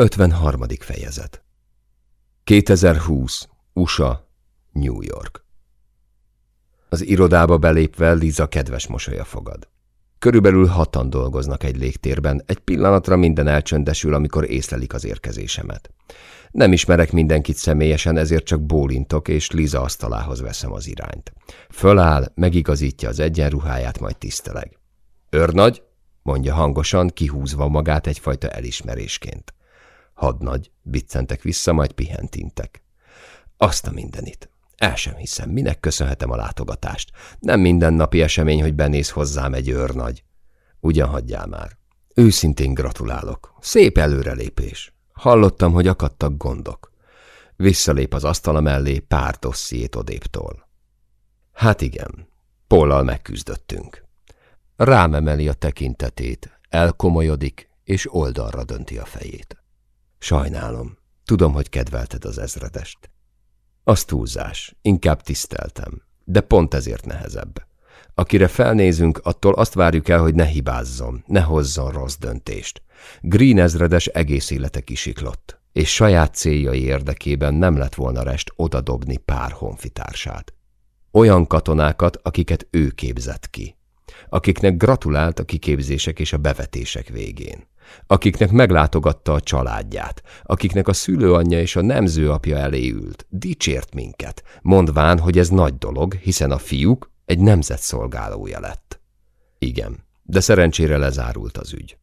53. fejezet 2020. USA, New York Az irodába belépve Liza kedves mosolya fogad. Körülbelül hatan dolgoznak egy légtérben, egy pillanatra minden elcsöndesül, amikor észlelik az érkezésemet. Nem ismerek mindenkit személyesen, ezért csak bólintok, és Liza asztalához veszem az irányt. Föláll, megigazítja az egyenruháját, majd tiszteleg. Őrnagy, mondja hangosan, kihúzva magát egyfajta elismerésként. Hadnagy, biccentek vissza, majd pihentintek. Azt a mindenit. El sem hiszem, minek köszönhetem a látogatást. Nem mindennapi esemény, hogy benéz hozzám egy őrnagy. Ugyan hagyjál már. Őszintén gratulálok. Szép előrelépés. Hallottam, hogy akadtak gondok. Visszalép az asztala mellé pár dossziét odéptól. Hát igen, Pollal megküzdöttünk. Rám emeli a tekintetét, elkomolyodik, és oldalra dönti a fejét. Sajnálom. Tudom, hogy kedvelted az ezredest. Az túlzás. Inkább tiszteltem. De pont ezért nehezebb. Akire felnézünk, attól azt várjuk el, hogy ne hibázzon, ne hozzon rossz döntést. Green ezredes egész élete kisiklott, és saját céljai érdekében nem lett volna rest odadobni pár honfitársát. Olyan katonákat, akiket ő képzett ki. Akiknek gratulált a kiképzések és a bevetések végén akiknek meglátogatta a családját, akiknek a szülőanyja és a nemzőapja elé ült, dicsért minket, mondván, hogy ez nagy dolog, hiszen a fiúk egy nemzet szolgálója lett. Igen, de szerencsére lezárult az ügy.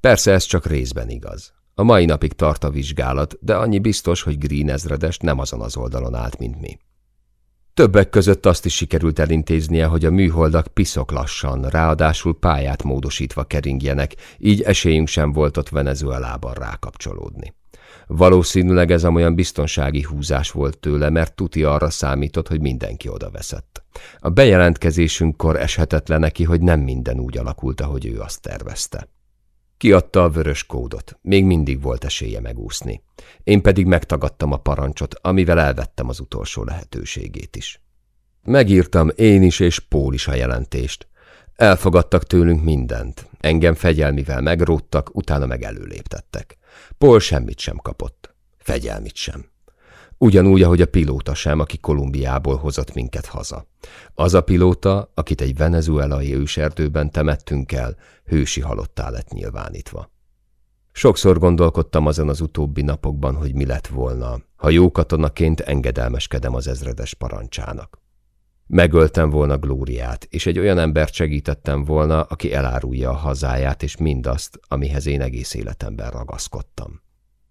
Persze ez csak részben igaz. A mai napig tart a vizsgálat, de annyi biztos, hogy Green ezredest nem azon az oldalon állt, mint mi. Többek között azt is sikerült elintéznie, hogy a műholdak piszok lassan, ráadásul pályát módosítva keringjenek, így esélyünk sem volt ott Venezuelában rákapcsolódni. Valószínűleg ez olyan biztonsági húzás volt tőle, mert tuti arra számított, hogy mindenki oda veszett. A bejelentkezésünkkor eshetett neki, hogy nem minden úgy alakult, ahogy ő azt tervezte. Kiadta a vörös kódot, még mindig volt esélye megúszni. Én pedig megtagadtam a parancsot, amivel elvettem az utolsó lehetőségét is. Megírtam én is és Pól is a jelentést. Elfogadtak tőlünk mindent. Engem fegyelmivel megróttak, utána meg előléptettek. Pól semmit sem kapott. Fegyelmit sem. Ugyanúgy, ahogy a pilóta sem, aki Kolumbiából hozott minket haza. Az a pilóta, akit egy venezuelai őserdőben temettünk el, hősi halottá lett nyilvánítva. Sokszor gondolkodtam azon az utóbbi napokban, hogy mi lett volna, ha jó katonaként engedelmeskedem az ezredes parancsának. Megöltem volna Glóriát, és egy olyan embert segítettem volna, aki elárulja a hazáját és mindazt, amihez én egész életemben ragaszkodtam.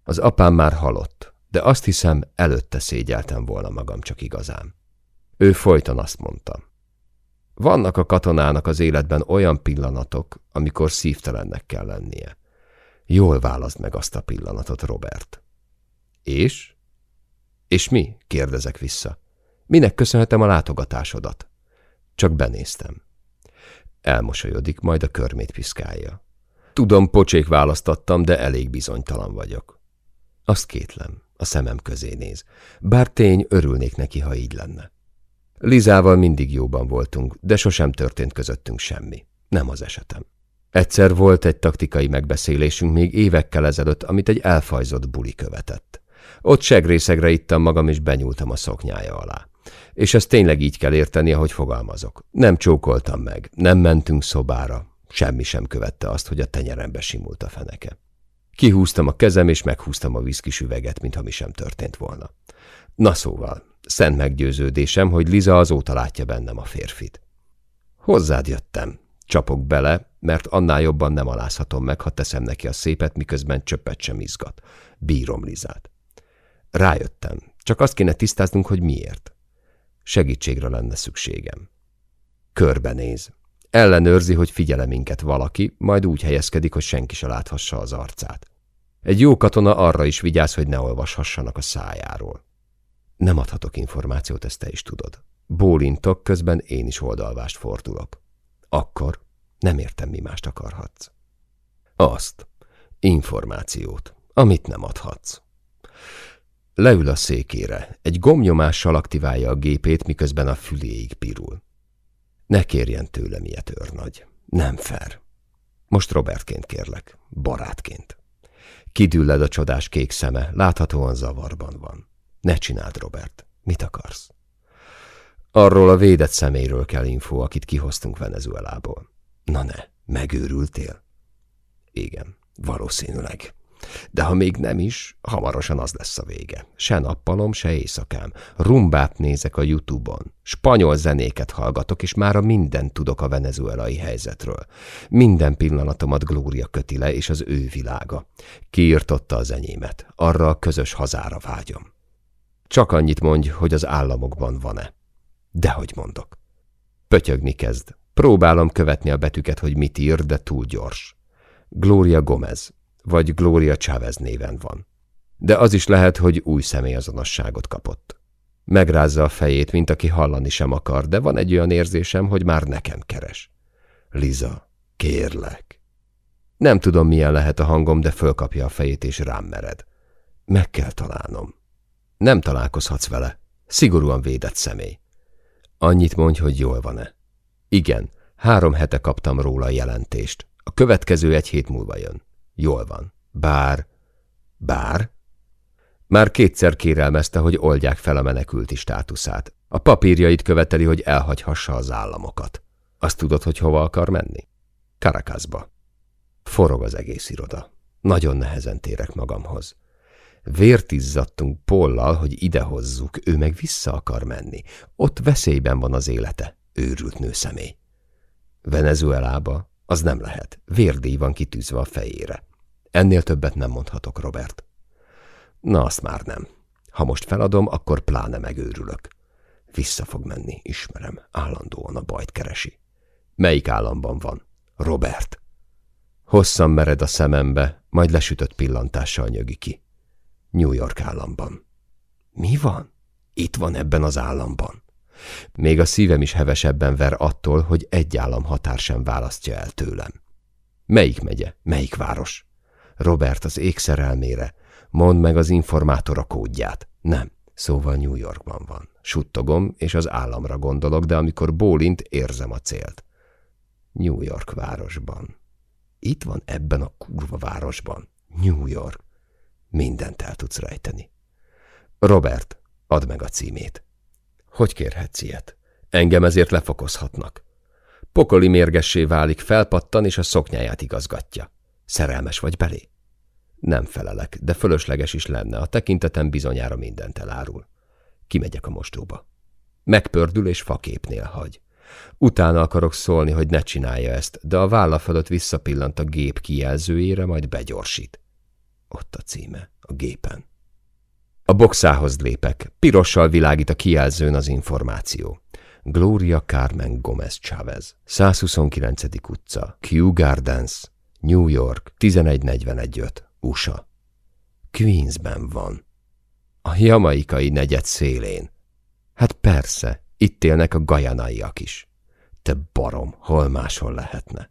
Az apám már halott, de azt hiszem, előtte szégyeltem volna magam csak igazán. Ő folyton azt mondta. Vannak a katonának az életben olyan pillanatok, amikor szívtelennek kell lennie. Jól válaszd meg azt a pillanatot, Robert. És? És mi? kérdezek vissza. Minek köszönhetem a látogatásodat? Csak benéztem. Elmosolyodik, majd a körmét piszkálja. Tudom, pocsék választattam, de elég bizonytalan vagyok. Azt kétlem. A szemem közé néz. Bár tény, örülnék neki, ha így lenne. Lizával mindig jóban voltunk, de sosem történt közöttünk semmi. Nem az esetem. Egyszer volt egy taktikai megbeszélésünk még évekkel ezelőtt, amit egy elfajzott buli követett. Ott segrészegre ittam magam, és benyúltam a szoknyája alá. És ezt tényleg így kell érteni, ahogy fogalmazok. Nem csókoltam meg, nem mentünk szobára, semmi sem követte azt, hogy a tenyerembe simult a feneke. Kihúztam a kezem, és meghúztam a viszkis üveget, mintha mi sem történt volna. Na szóval, szent meggyőződésem, hogy Liza azóta látja bennem a férfit. Hozzád jöttem. Csapok bele, mert annál jobban nem alázhatom meg, ha teszem neki a szépet, miközben csöppet sem izgat. Bírom Lizát. Rájöttem. Csak azt kéne tisztáznunk, hogy miért. Segítségre lenne szükségem. Körbenéz. Ellenőrzi, hogy figyele minket valaki, majd úgy helyezkedik, hogy senki se láthassa az arcát. Egy jó katona arra is vigyáz, hogy ne olvashassanak a szájáról. Nem adhatok információt, ezt te is tudod. Bólintok, közben én is oldalvást fordulok. Akkor nem értem, mi mást akarhatsz. Azt. Információt, amit nem adhatsz. Leül a székére, egy gomnyomással aktiválja a gépét, miközben a füléig pirul. Ne kérjen tőlem ilyet, őrnagy. Nem fair. Most Robertként kérlek, barátként. Kidülled a csodás kék szeme, láthatóan zavarban van. Ne csináld, Robert. Mit akarsz? Arról a védett személyről kell info, akit kihoztunk Venezuelából. Na ne, megőrültél? Igen, valószínűleg. De ha még nem is, hamarosan az lesz a vége. Se nappalom, se éjszakám. Rumbát nézek a Youtube-on. Spanyol zenéket hallgatok, és már a mindent tudok a venezuelai helyzetről. Minden pillanatomat Glória köti le, és az ő világa. Kiirtotta az enyémet. Arra a közös hazára vágyom. Csak annyit mondj, hogy az államokban van-e. Dehogy mondok. Pötyögni kezd. Próbálom követni a betűket, hogy mit ír, de túl gyors. Gloria Gomez, vagy Gloria Chávez néven van. De az is lehet, hogy új személyazonosságot kapott. Megrázza a fejét, mint aki hallani sem akar, de van egy olyan érzésem, hogy már nekem keres. Liza, kérlek. Nem tudom, milyen lehet a hangom, de fölkapja a fejét és rám mered. Meg kell találnom. Nem találkozhatsz vele. Szigorúan védett személy. Annyit mondj, hogy jól van-e. Igen, három hete kaptam róla a jelentést. A következő egy hét múlva jön. Jól van. Bár... Bár... Már kétszer kérelmezte, hogy oldják fel a menekülti státuszát. A papírjait követeli, hogy elhagyhassa az államokat. Azt tudod, hogy hova akar menni? Karakaszba. Forog az egész iroda. Nagyon nehezen térek magamhoz. Vért izzadtunk Pollal, hogy idehozzuk, ő meg vissza akar menni. Ott veszélyben van az élete, őrült nőszemély. Venezuelába az nem lehet. Vérdíj van kitűzve a fejére. Ennél többet nem mondhatok, Robert. Na, azt már nem. Ha most feladom, akkor pláne megőrülök. Vissza fog menni, ismerem. Állandóan a bajt keresi. Melyik államban van? Robert. Hosszan mered a szemembe, majd lesütött pillantással nyögi ki. New York államban. Mi van? Itt van ebben az államban. Még a szívem is hevesebben ver attól, hogy egy állam határ sem választja el tőlem. Melyik megye? Melyik város? Robert az ékszerelmére. Mondd meg az informátora kódját. Nem. Szóval New Yorkban van. Suttogom, és az államra gondolok, de amikor bólint, érzem a célt. New York városban. Itt van ebben a kurva városban. New York. Mindent el tudsz rejteni. Robert, add meg a címét. Hogy kérhetsz ilyet? Engem ezért lefokozhatnak. Pokoli mérgessé válik, felpattan, és a szoknyáját igazgatja. Szerelmes vagy belé? Nem felelek, de fölösleges is lenne, a tekintetem bizonyára mindent elárul. Kimegyek a mostóba. Megpördül és faképnél hagy. Utána akarok szólni, hogy ne csinálja ezt, de a válla fölött visszapillant a gép kijelzőjére, majd begyorsít. Ott a címe, a gépen. A boxához lépek. Pirossal világít a kijelzőn az információ. Gloria Carmen Gomez Chavez, 129. utca, Kew Gardens, New York, 11415, USA. Queensben van. A jamaikai negyed szélén. Hát persze, itt élnek a gajanaiak is. Te barom, hol máshol lehetne.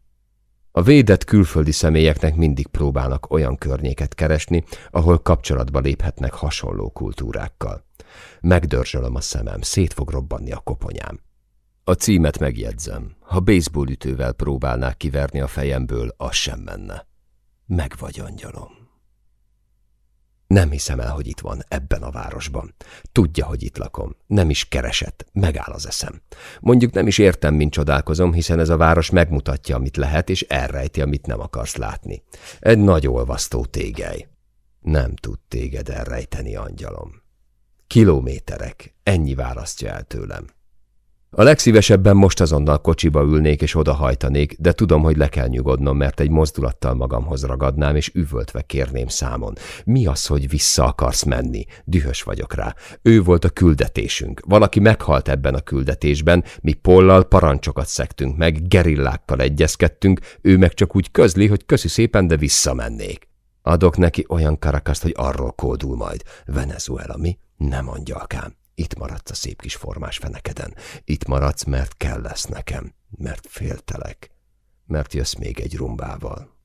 A védett külföldi személyeknek mindig próbálnak olyan környéket keresni, ahol kapcsolatba léphetnek hasonló kultúrákkal. Megdörzsölöm a szemem, szét fog robbanni a koponyám. A címet megjegyzem. Ha baseballütővel próbálnák kiverni a fejemből, az sem menne. Meg vagy angyalom. Nem hiszem el, hogy itt van, ebben a városban. Tudja, hogy itt lakom. Nem is keresett. Megáll az eszem. Mondjuk nem is értem, mint csodálkozom, hiszen ez a város megmutatja, amit lehet, és elrejti, amit nem akarsz látni. Egy nagy olvasztó tégely. Nem tud téged elrejteni, angyalom. Kilométerek, ennyi választja el tőlem. A legszívesebben most azonnal kocsiba ülnék és odahajtanék, de tudom, hogy le kell nyugodnom, mert egy mozdulattal magamhoz ragadnám, és üvöltve kérném számon. Mi az, hogy vissza akarsz menni? Dühös vagyok rá. Ő volt a küldetésünk. Valaki meghalt ebben a küldetésben, mi pollal parancsokat szektünk meg, gerillákkal egyezkedtünk, ő meg csak úgy közli, hogy köszi szépen, de visszamennék. Adok neki olyan karakaszt, hogy arról kódul majd. Venezuela, mi? Nem angyalkám. Itt maradsz a szép kis formás fenekeden. Itt maradsz, mert kell lesz nekem, mert féltelek, mert jössz még egy rumbával.